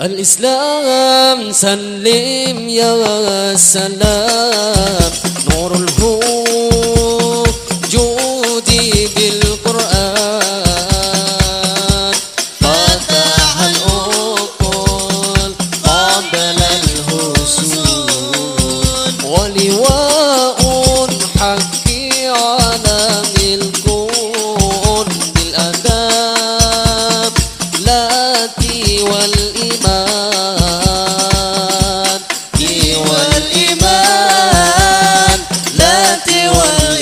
الإسلام سلم يا سلام. نور الهود جودي بالقرآن. فتح الأقل قبل الهسول ولواء حكي على الكون بالأداب. لاتي ولا world.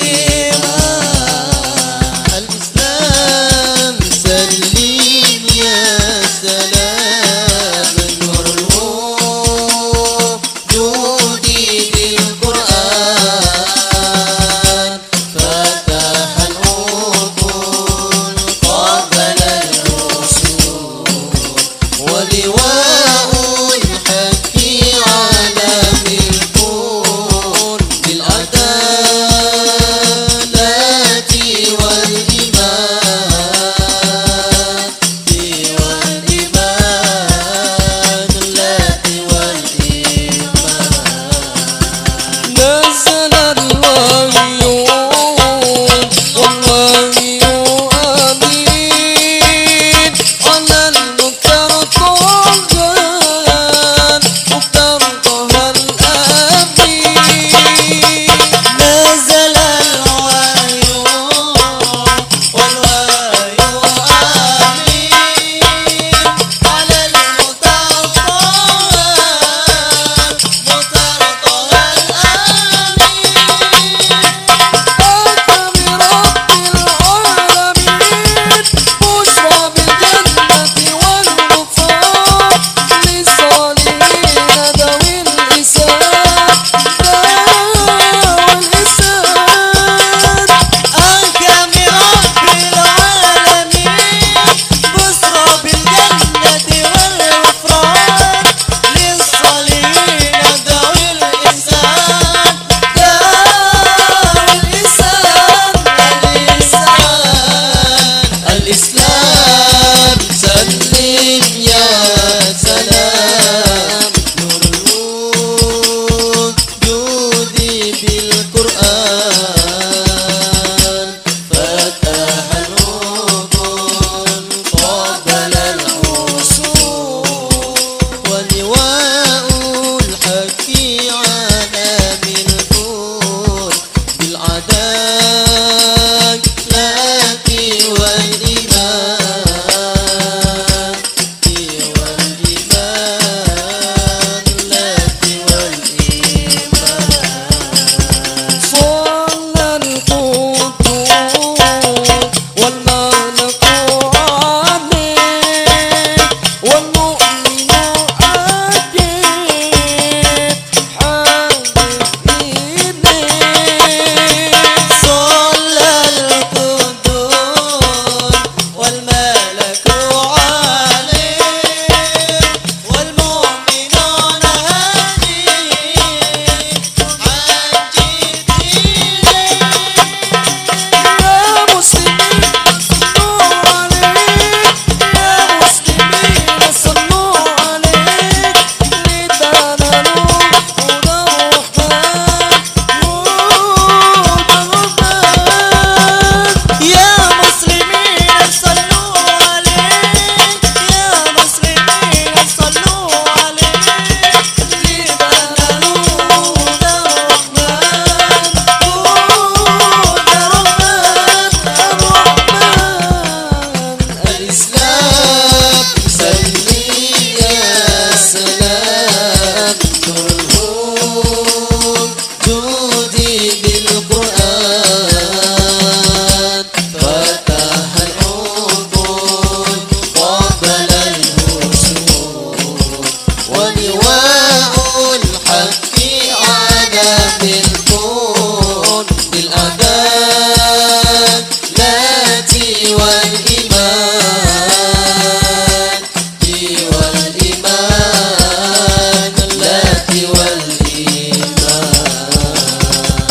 have been